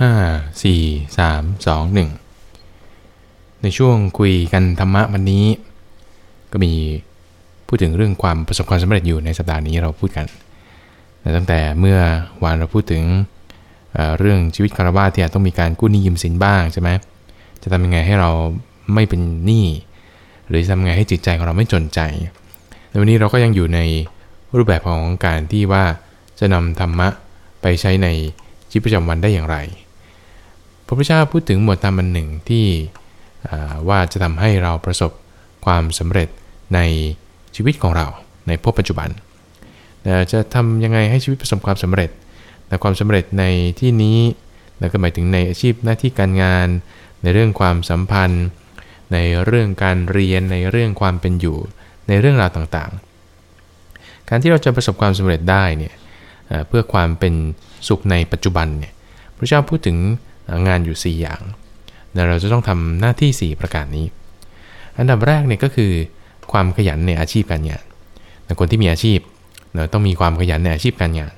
5 4 3 2 1 ในช่วงคุยกันธรรมะวันนี้ ก็มีพูดถึงเรื่องความประสบความสำเร็จอยู่ในสัปดาห์นี้เราพูดกัน ตั้งแต่เมื่อวานเราพูดถึงเรื่องชีวิตคารวะที่อาจต้องมีการกู้หนี้ยืมสินบ้างใช่ไหมจะทำยังไงให้เราไม่เป็นหนี้หรือทำยังไงให้จิตใจของเราไม่จนใจในวันนี้เราก็ยังอยู่ในรูปแบบของการที่ว่าจะนำธรรมะไปใช้ใน ชีวิตประจำวันได้อย่างไร พระพุทธเจ้าพูดถึงหมวดธรรมอันหนึ่งที่ว่าจะทำให้เราประสบความสำเร็จในชีวิตของเราในพบปัจจุบัน จะทำยังไงให้ชีวิตประสบความสำเร็จ แต่ความสำเร็จในที่นี้นก็หมายถึงในอาชีพหน้าที่การงาน ในเรื่องความสัมพันธ์ ในเรื่องการเรียนในเรื่องความเป็นอยู่ ในเรื่องราวต่างๆ การที่เราจะประสบความสำเร็จได้เนี่ย เพื่อความเป็นสุขในปัจจุบันเนี่ยพระเจ้าพูดถึงงานอยู่ 4 อย่างเราจะต้องทำหน้าที่ 4 ประการนี้ อันดับแรกเนี่ยก็คือความขยันในอาชีพการงานคนที่มีอาชีพเราต้องมีความขยันในอาชีพการงาน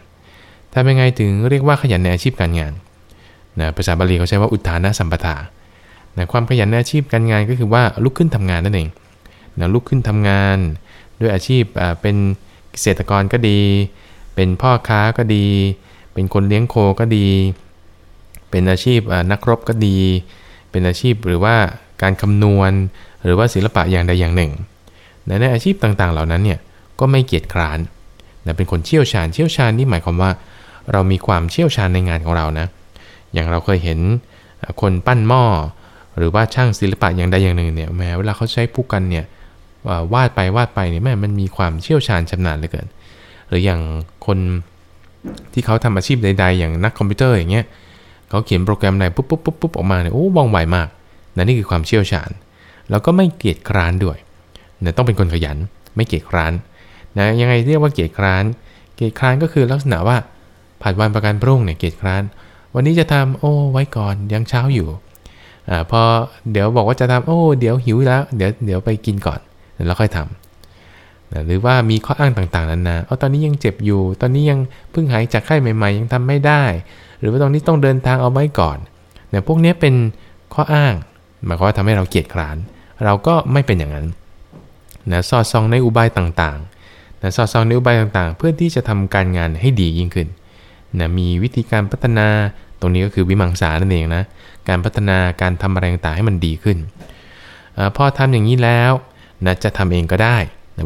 ถ้าเป็นไงถึงเรียกว่าขยันในอาชีพการงานนะภาษาบาลีเขาใช้ว่าอุทานะสัมปทานะความขยันในอาชีพการงานก็คือว่าลุกขึ้นทำงานนั่นเองนะลุกขึ้นทำงาน ด้วยอาชีพเป็นเกษตรกรก็ดี เป็นพ่อค้าก็ดี เป็นคนเลี้ยงโคก็ดี เป็นอาชีพนักรบก็ดี เป็นอาชีพหรือว่าการคำนวณ หรือว่าศิลปะอย่างใดอย่างหนึ่ง ในอาชีพต่างๆ เหล่านั้นเนี่ยก็ไม่เกียจคร้านนะเป็นคนเชี่ยวชาญ เชี่ยวชาญนี่หมายความว่า เรามีความเชี่ยวชาญในงานของเรานะ อย่างเราเคยเห็นคนปั้นหม้อหรือว่าช่างศิลปะอย่างใดอย่างหนึ่งเนี่ยแม้เวลาเขาใช้ผู้กันเนี่ยวาดไปวาดไปเนี่ยแม่มันมีความเชี่ยวชาญชำนาญเหลือเกิน รืออย่างคนที่เขาทำอาชีพใด ๆ อย่างนักคอมพิวเตอร์อย่างเงี้ยเขาเขียนโปรแกรมอะไรปุ๊บปุ๊บปุ๊บปุ๊บออกมาเนี่ยโอ้ว่องไวมากนั่นนี่คือความเชี่ยวชาญ แล้วก็ไม่เกียจคร้านด้วยเนี่ยต้องเป็นคนขยัน ไม่เกียจคร้านนะยังไงเรียกว่าเกียจคร้าน เกียจคร้านก็คือลักษณะว่าผัดวันประกันพรุ่งเนี่ยเกียจคร้าน วันนี้จะทำโอ้ไว้ก่อนยังเช้าอยู่อ่าพอเดี๋ยวบอกว่าจะทำโอ้เดี๋ยวหิวแล้ว เดี๋ยวเดี๋ยวไปกินก่อนแล้วค่อยทำนะ หรือว่ามีข้ออ้างต่างๆนั้นนะเอาตอนนี้ยังเจ็บอยู่ ตอนนี้ยังเพิ่งหายจากไข้ใหม่ ๆ ยังทำไม่ได้ หรือว่าตอนนี้ต้องเดินทางเอาไว้ก่อนเนี่ยพวกนี้เป็นข้ออ้าง หมายความว่าทำให้เราเกียจคร้าน เราก็ไม่เป็นอย่างนั้นนะสอดส่องในอุบายต่างๆนะสอดส่องในอุบายต่างๆ เพื่อที่จะทำการงานให้ดียิ่งขึ้นนะมีวิธีการพัฒนาตรงนี้ก็คือวิมังสานั่นเองนะ การพัฒนาการทำอะไรต่างๆให้มันดีขึ้นอพอทำอย่างนี้แล้วนะจะทำเองก็ได้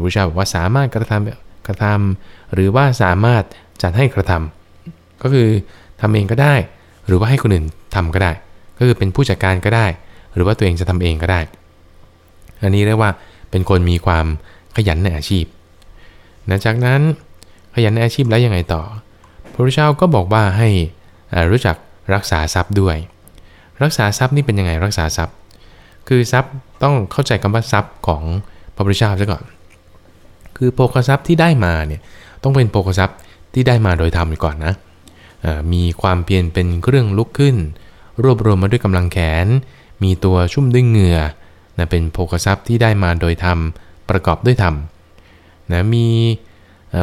พระเจ้าบอกว่าสามารถกระทำกระทำหรือว่าสามารถจัดให้กระทำก็คือทำเองก็ได้ หรือว่าให้คนอื่นทำก็ได้ ก็คือเป็นผู้จัดการก็ได้ หรือว่าตัวเองจะทำเองก็ได้ อันนี้เรียกว่าเป็นคนมีความขยันในอาชีพนะจากนั้นขยันในอาชีพแล้วยังไงต่อ พระพุทธเจ้าก็บอกว่าให้รู้จักรักษาทรัพย์ด้วย รักษาทรัพย์นี่เป็นยังไงรักษาทรัพย์ คือทรัพย์ต้องเข้าใจคำว่าทรัพย์ของพระพุทธเจ้าซะก่อน คือโภคทรัพย์ที่ได้มาเนี่ยต้องเป็นโภคทรัพย์ที่ได้มาโดยธรรมก่อนนะมีความเพียรเป็นเครื่องลุกขึ้น รวบรวมมาด้วยกำลังแขน มีตัวชุ่มด้วยเหงื่อนะเป็นโภคทรัพย์ที่ได้มาโดยธรรมประกอบด้วยธรรมนะมี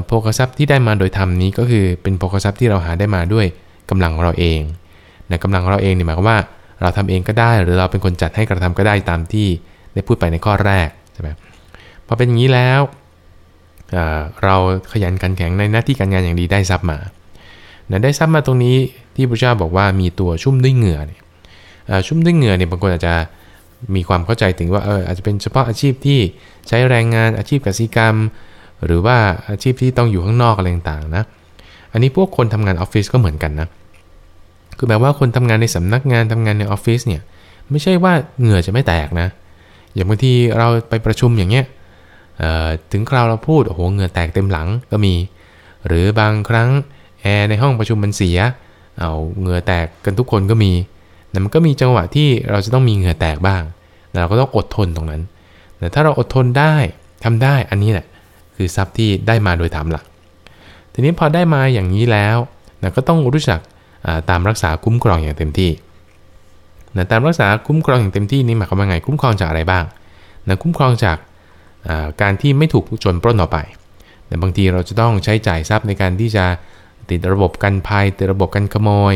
โภคทรัพย์ที่ได้มาโดยธรรมนี้ก็คือเป็นโภคทรัพย์ที่เราหาได้มาด้วยกำลังของเราเองนะกำลังของเราเองเนี่ยหมายความว่าเราทำเองก็ได้หรือเราเป็นคนจัดให้กระทำก็ได้ตามที่ได้พูดไปในข้อแรกใช่ไหมพอเป็นอย่างนี้แล้ว เราขยันขันแข็งในหน้าที่การงานอย่างดีได้ทรัพย์มาได้ทรัพย์มาตรงนี้ที่พระเจ้าบอกว่ามีตัวชุ่มด้วยเหงื่อเนี่ยชุ่มด้วยเหงื่อเนี่ยบางคนอาจจะมีความเข้าใจถึงว่าเอออาจจะเป็นเฉพาะอาชีพที่ใช้แรงงานอาชีพกสิกรรม หรือว่าอาชีพที่ต้องอยู่ข้างนอกอะไรต่างๆนะอันนี้พวกคนทำงานออฟฟิศก็เหมือนกันนะคือแบบว่าคนทำงานในสำนักงานทำงานในออฟฟิศเนี่ยไม่ใช่ว่าเหงื่อจะไม่แตกนะ อย่างบางทีเราไปประชุมอย่างเงี้ย ถึงคราวเราพูดโอ้โหเหงื่อแตกเต็มหลังก็มี หรือบางครั้งแอร์ในห้องประชุมมันเสียเอาเหงื่อแตกกันทุกคนก็มีแต่มันก็มีจังหวะที่เราจะต้องมีเหงื่อแตกบ้างเราก็ต้องอดทนตรงนั้นแต่ถ้าเราอดทนได้ทำได้อันนี้แหละคือทรัพย์ที่ได้มาโดยธรรมหลัก ทีนี้พอได้มาอย่างนี้แล้วเราก็ต้องรู้จักตามรักษาคุ้มครองอย่างเต็มที่นะตามรักษาคุ้มครองอย่างเต็มที่นี่หมายความว่าไงคุ้มครองจากอะไรบ้างนะคุ้มครองจาก การที่ไม่ถูกโจรปล้นต่อไปแต่บางทีเราจะต้องใช้จ่ายทรัพย์ในการที่จะติดระบบกันภัยติดระบบกันขโมย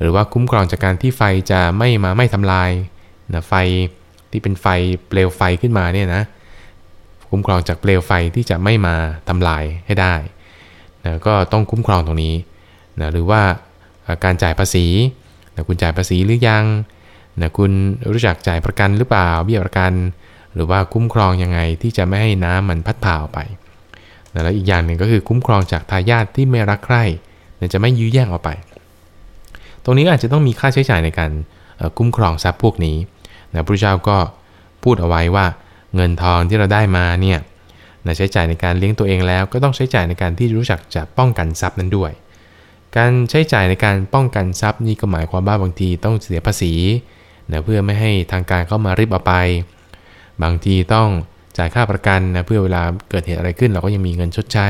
หรือว่าคุ้มครองจากการที่ไฟจะไม่มาไม่ทำลายนะไฟที่เป็นไฟเปลวไฟขึ้นมาเนี่ยนะคุ้มครองจากเปลวไฟที่จะไม่มาทำลายให้ได้นะก็ต้องคุ้มครองตรงนี้นะหรือว่าการจ่ายภาษีนะคุณจ่ายภาษีหรือยังนะคุณรู้จักจ่ายประกันหรือเปล่าเบี้ยประกัน หรือว่าคุ้มครองยังไงที่จะไม่ให้น้ำมันพัดผ่าออกไปแล้วอีกอย่างหนึ่งก็คือคุ้มครองจากทายาทที่ไม่รักใคร่จะไม่ยื้อแย่งออกไป ตรงนี้อาจจะต้องมีค่าใช้จ่ายในการคุ้มครองทรัพย์พวกนี้นะพระเจ้าก็พูดเอาไว้ว่าเงินทองที่เราได้มาเนี่ยนะใช้จ่ายในการเลี้ยงตัวเองแล้วก็ต้องใช้จ่ายในการที่รู้จักจะป้องกันทรัพย์นั้นด้วย การใช้จ่ายในการป้องกันทรัพย์นี่ก็หมายความว่าบางทีต้องเสียภาษีนะเพื่อไม่ให้ทางการเข้ามาริบเอาไป บางทีต้องจ่ายค่าประกันนะเพื่อเวลาเกิดเหตุอะไรขึ้น เราก็ยังมีเงินชดใช้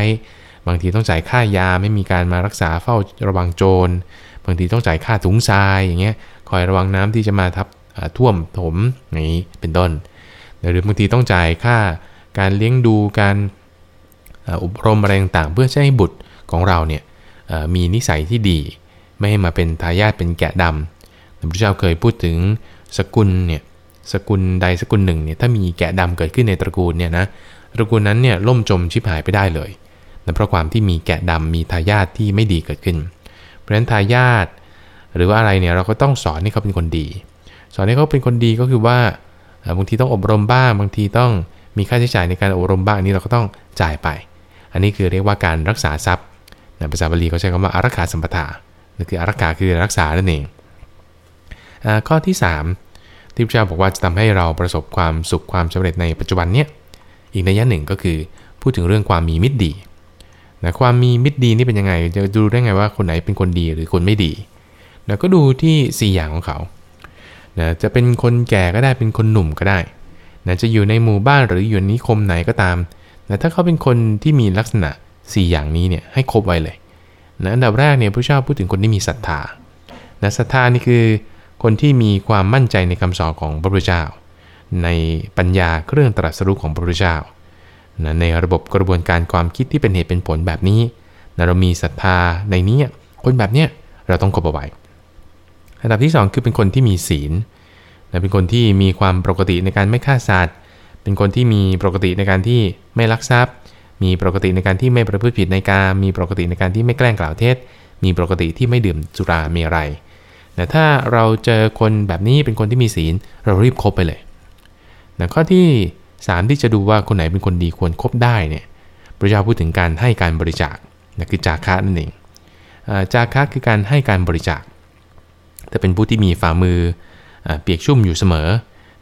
บางทีต้องจ่ายค่ายาไม่มีการมารักษาเฝ้าระวังโจร บางทีต้องจ่ายค่าถุงทรายอย่างเงี้ยคอยระวังน้ำที่จะมาทับท่วมถมอย่างนี้เป็นต้น หรือบางทีต้องจ่ายค่าการเลี้ยงดูการอบรมอะไรต่างๆ เพื่อให้บุตรของเราเนี่ยมีนิสัยที่ดี ไม่ให้มาเป็นทายาทเป็นแกะดำพระพุทธเจ้าเคยพูดถึงสกุลเนี่ย สกุลใดสกุลหนึ่งเนี่ยถ้ามีแกะดำเกิดขึ้นในตระกูลเนี่ยนะตระกูลนั้นเนี่ยล่มจมชิบหายไปได้เลยเพราะความที่มีแกะดำมีทายาทที่ไม่ดีเกิดขึ้น เพราะฉะนั้นทายาทหรือว่าอะไรเนี่ยเราก็ต้องสอนให้เขาเป็นคนดี สอนให้เขาเป็นคนดีก็คือว่าบางทีต้องอบรมบ้างบางทีต้องมีค่าใช้จ่ายในการอบรมบ้างนี้เราก็ต้องจ่ายไป อันนี้คือเรียกว่าการรักษาทรัพย์ในภาษาบาลีเขาใช้คำว่าอารักขาสัมปทาคืออารักขาคือรักษานั่นเองข้อที่ 3 ที่พระเจ้าบอกว่าจะทำให้เราประสบความสุขความสำเร็จในปัจจุบันเนี้ยอีกในย่าหนึ่งก็คือพูดถึงเรื่องความมีมิตรดีนะความมีมิตรดีนี่เป็นยังไง จะดูได้ไงว่าคนไหนเป็นคนดีหรือคนไม่ดีนะก็ดูที่ 4 อย่างของเขานะจะเป็นคนแก่ก็ได้เป็นคนหนุ่มก็ได้นะจะอยู่ในหมู่บ้านหรืออยู่นิคมไหนก็ตามนะถ้าเขาเป็นคนที่มีลักษณะ 4 อย่างนี้เนี่ยให้ครบไว้เลยนะอันดับแรกเนี่ยพระเจ้าพูดถึงคนที่มีศรัทธานะศรัทธานี่คือ คนที่มีความมั่นใจในคำสอนของพระพุทธเจ้า ในปัญญาเครื่องตรัสรู้ของพระพุทธเจ้านะในระบบกระบวนการความคิดที่เป็นเหตุเป็นผลแบบนี้นะเรามีศรัทธาในนี้คนแบบเนี้ยเราต้องคบเอาไว้อันดับที่ 2 คือเป็นคนที่มีศีลนะเป็นคนที่มีความปกติในการไม่ฆ่าสัตว์ เป็นคนที่มีปกติในการที่ไม่ลักทรัพย์ มีปกติในการที่ไม่ประพฤติผิดในการมีปกติในการที่ไม่แกล้งกล่าวเท็จ มีปกติที่ไม่ดื่มสุราเมรัย แต่ถ้าเราเจอคนแบบนี้เป็นคนที่มีศีล เรารีบคบไปเลยนะข้อที่ 3 ที่จะดูว่าคนไหนเป็นคนดีควรครบได้เนี่ยพระเจ้าพูดถึงการให้การบริจาคนะคือจาคะนั่นเองจาคะคือการให้การบริจาคถ้าเป็นผู้ที่มีฝ่ามือเปียกชุ่มอยู่เสมอ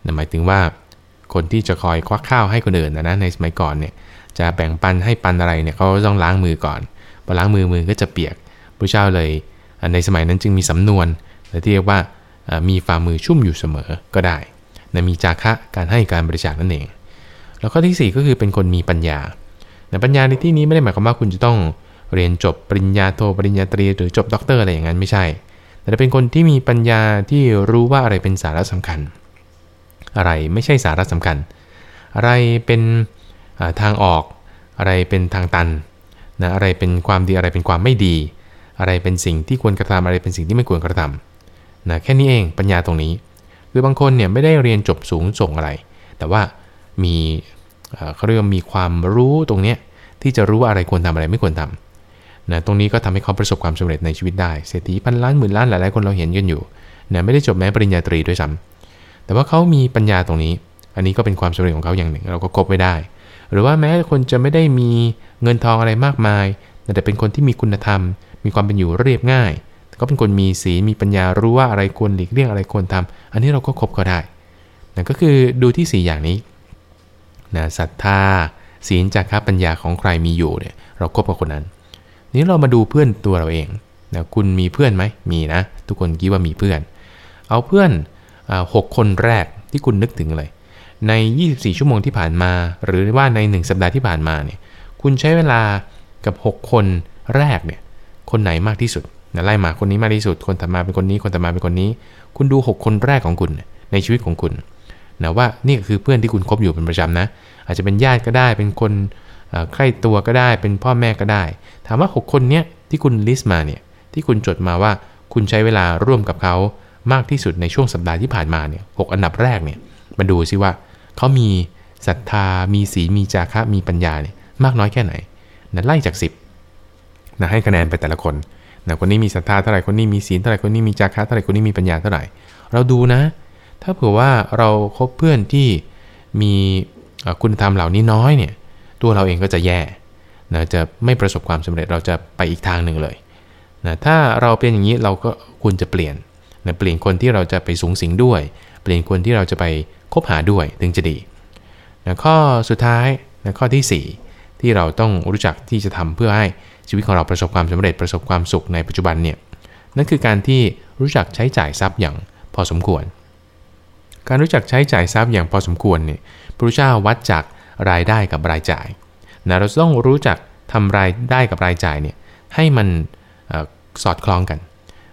นะหมายถึงว่าคนที่จะคอยควักข้าวให้คนอื่นนะนะในสมัยก่อนเนี่ยจะแบ่งปันให้ปันอะไรเนี่ยเขาต้องล้างมือก่อนพอล้างมือมือก็จะเปียกพระเจ้าเลยในสมัยนั้นจึงมีสำนวน ที่เรียกว่ามีฝ่ามือชุ่มอยู่เสมอก็ได้นะมีจาคะการให้การบริจาคนั่นเอง แล้วก็ที่ 4 ก็คือเป็นคนมีปัญญานะปัญญาในที่นี้ไม่ได้หมายความว่าคุณจะต้องเรียนจบปริญญาโทปริญญาตรีหรือจบด็อกเตอร์อะไรอย่างนั้นไม่ใช่ แต่เป็นคนที่มีปัญญาที่รู้ว่าอะไรเป็นสาระสำคัญ อะไรไม่ใช่สาระสำคัญ อะไรเป็นทางออก อะไรเป็นทางตันนะอะไรเป็นความดีอะไรเป็นความไม่ดี อะไรเป็นสิ่งที่ควรกระทำอะไรเป็นสิ่งที่ไม่ควรกระทำ นะแค่นี้เองปัญญาตรงนี้ คือบางคนเนี่ยไม่ได้เรียนจบสูงส่งอะไร แต่ว่ามีเขาเรียกมีความรู้ตรงนี้ที่จะรู้ว่าอะไรควรทำอะไรไม่ควรทำนะตรงนี้ก็ทำให้เขาประสบความสำเร็จในชีวิตได้เศรษฐีพันล้านหมื่นล้านหลายๆคนเราเห็นกันอยู่นะไม่ได้จบแม้ปริญญาตรีด้วยซ้ำแต่ว่าเขามีปัญญาตรงนี้ อันนี้ก็เป็นความสำเร็จของเขาอย่างหนึ่ง เราก็คบไว้ได้ หรือว่าแม้คนจะไม่ได้มีเงินทองอะไรมากมาย แต่เป็นคนที่มีคุณธรรม มีความเป็นอยู่เรียบง่าย ก็เป็นคนมีศีลมีปัญญารู้ว่าอะไรควรหลีกเลี่ยงอะไรควรทำอันนี้เราก็คบก็ได้นั่นก็คือดูที่ 4 อย่างนี้นะศรัทธาศีลจากปัญญาของใครมีอยู่เนี่ยเราคบกับคนนั้น นี้เรามาดูเพื่อนตัวเราเองนะคุณมีเพื่อนไหมมีนะ ทุกคนคิดว่ามีเพื่อน เอาเพื่อนหกคนแรกที่คุณนึกถึงเลย ใน 24 ชั่วโมงที่ผ่านมา หรือว่าใน 1 สัปดาห์ที่ผ่านมาเนี่ยคุณใช้เวลากับ 6 คนแรกเนี่ยคนไหนมากที่สุด ไล่มาคนนี้มากที่สุด คนถัดมาเป็นคนนี้ คนถัดมาเป็นคนนี้ คุณดู 6 คนแรกของคุณในชีวิตของคุณนะว่านี่คือเพื่อนที่คุณคบอยู่เป็นประจำนะ อาจจะเป็นญาติก็ได้ เป็นคนใกล้ตัวก็ได้ เป็นพ่อแม่ก็ได้ ถามว่า 6 คนเนี้ยที่คุณลิสต์มาเนี่ย ที่คุณจดมาว่าคุณคุณใช้เวลาร่วมกับเขามากที่สุดในช่วงสัปดาห์ที่ผ่านมาเนี่ยหอันดับแรกเนี่ยมาดูซิว่าเขามีศรัทธา มีศีล มีจาคะ มีปัญญาเนี่ยมากน้อยแค่ไหนนะไล่จาก 10นะให้คะแนนไปแต่ละคน นะคนนี้มีศรัทธาเท่าไหร่คนนี้มีศีลเท่าไหร่คนนี้มีจาคะเท่าไหร่คนนี้มีปัญญาเท่าไหร่ เราดูนะ ถ้าเผื่อว่าเราครบเพื่อนที่มีคุณธรรมเหล่านี้น้อยเนี่ย ตัวเราเองก็จะแย่นะจะไม่ประสบความสำเร็จเราจะไปอีกทางหนึ่งเลยนะถ้าเราเป็นอย่างนี้เราก็ควรจะเปลี่ยนนะเปลี่ยนคนที่เราจะไปสูงสิงด้วย เปลี่ยนคนที่เราจะไปคบหาด้วยถึงจะดีนะข้อสุดท้ายนะข้อที่ 4 ที่เราต้องรู้จักที่จะทำเพื่อให้ ชีวิตของเราประสบความสำเร็จประสบความสุขในปัจจุบันเนี่ยนั่นคือการที่รู้จักใช้จ่ายทรัพย์อย่างพอสมควร การรู้จักใช้จ่ายทรัพย์อย่างพอสมควรเนี่ยพระพุทธเจ้าวัดจากรายได้กับรายจ่ายนะเราต้องรู้จักทำรายได้กับรายจ่ายเนี่ยให้มันอสอดคล้องกัน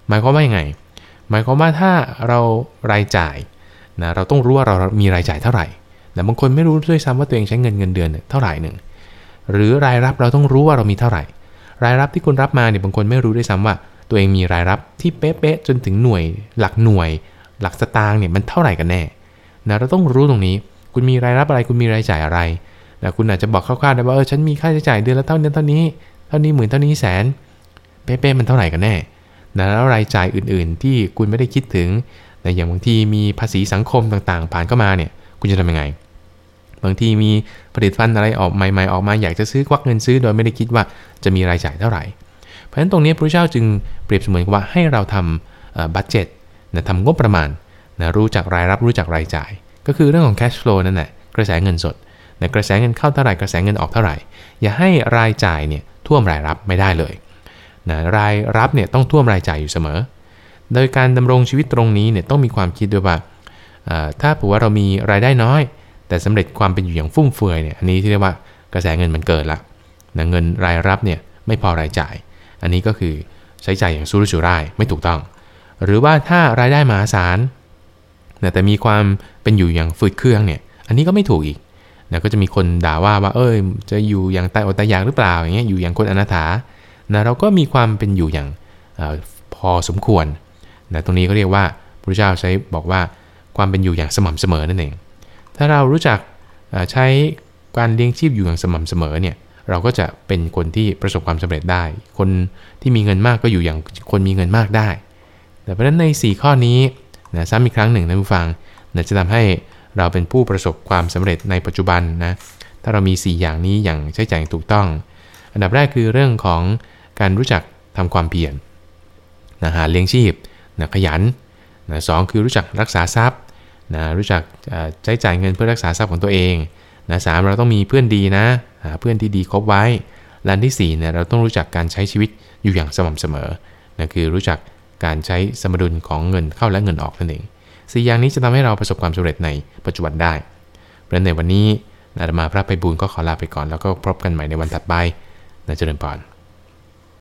หมายความว่ายังไง หมายความว่าถ้าเรารายจ่ายนะเราต้องรู้ว่าเรามีรายจ่ายเท่าไหร่แต่บางคนไม่รู้ด้วยซ้ำว่าตัวเองใช้เงินเงินเดือนเท่าไหร่หนึ่งหรือรายรับเราต้องรู้ว่าเรามีเท่าไหร่ รายรับที่คุณรับมาเนี่ยบางคนไม่รู้ด้วยซ้ำว่า ตัวเองมีรายรับที่เป๊ะๆจนถึงหน่วย หลักหน่วย หลักสตางค์เนี่ยมันเท่าไหร่กันแน่นะเราต้องรู้ตรงนี้ คุณมีรายรับอะไรคุณมีรายจ่ายอะไรนะคุณอาจจะบอกคร่าวๆได้ว่าเออฉันมีค่าใช้จ่ายเดือนละเท่านี้เท่านี้เท่านี้หมื่นเท่านี้แสนเป๊ะๆมันเท่าไหร่กันแน่นะแล้วรายจ่ายอื่นๆ ที่คุณไม่ได้คิดถึงแต่อย่างบางทีมีภาษีสังคมต่างๆ ผ่านเข้ามาเนี่ย คุณจะทำยังไง บางทีมีผลิตภัณฑ์อะไรออกใหม่ๆออกมาอยากจะซื้อควักเงินซื้อ โดยไม่ได้คิดว่าจะมีรายจ่ายเท่าไหร่ เพราะฉะนั้นตรงนี้พระเจ้าจึงเปรียบเสมือนว่าให้เราทำบัตเจ็ตนะทำงบประมาณนะรู้จักรายรับรู้จักรายจ่าย ก็คือเรื่องของ cash flow นั่นแหละกระแสเงินสดนะกระแสเงินเข้าเท่าไหร่กระแสเงินออกเท่าไหร่ อย่าให้รายจ่ายเนี่ยท่วมรายรับไม่ได้เลยนะรายรับเนี่ยต้องท่วมรายจ่ายอยู่เสมอ โดยการดำรงชีวิตตรงนี้เนี่ยต้องมีความคิดด้วยว่าถ้าผือว่าเรามีรายได้น้อย แต่สำเร็จความเป็นอยู่อย่างฟุ่มเฟือยเนี่ยอันนี้ที่เรียกว่ากระแสเงินมันเกิดละนะเงินรายรับเนี่ยไม่พอรายจ่าย อันนี้ก็คือใช้จ่ายอย่างสุรุ่ยสุร่ายไม่ถูกต้อง หรือว่าถ้ารายได้มหาศาลแต่มีความเป็นอยู่อย่างฝืดเครื่องเนี่ยอันนี้ก็ไม่ถูกอีกนะก็จะมีคนด่าว่าว่าเอ้ยจะอยู่อย่างตายอดตายอยากหรือเปล่าอย่างเงี้ยอยู่อย่างคนอนาถานะเราก็มีความเป็นอยู่อย่างอพอสมควรนะตรงนี้ก็เรียกว่าพระเจ้าใช้บอกว่าความเป็นอยู่อย่างสม่ำเสมอนั่นเอง ถ้าเรารู้จักใช้การเลี้ยงชีพอยู่อย่างสม่ำเสมอเนี่ยเราก็จะเป็นคนที่ประสบความสำเร็จได้ คนที่มีเงินมากก็อยู่อย่างคนมีเงินมากได้ แต่เพราะฉะนั้นใน 4 ข้อนี้นะซ้ำอีกครั้งหนึ่งนะผู้ฟังนะจะทำให้เราเป็นผู้ประสบความสำเร็จในปัจจุบันนะ ถ้าเรามี 4 อย่างนี้อย่างใช้จ่ายถูกต้อง อันดับแรกคือเรื่องของการรู้จักทำความเพียรนะหาเลี้ยงชีพนะขยันนะสคือรู้จักรักษาทรัพย์ นะรู้จักใช้จ่ายเงินเพื่อรักษาทรัพย์ของตัวเองนะสเราต้องมีเพื่อนดีนะเพื่อนที่ดีคบไว้และที่4เนี่ยเราต้องรู้จักการใช้ชีวิตอยู่อย่างสม่ำเสมอนะคือรู้จักการใช้สมดุลของเงินเข้าและเงินออกนั่นเองสี่อย่างนี้จะทำให้เราประสบความสำเร็จในปัจจุบันได้เพราะในวันนี้อาตมาพระไปบูลก็ขอลาไปก่อนแล้วก็พบกันใหม่ในวันถัดไปนะเจริญพร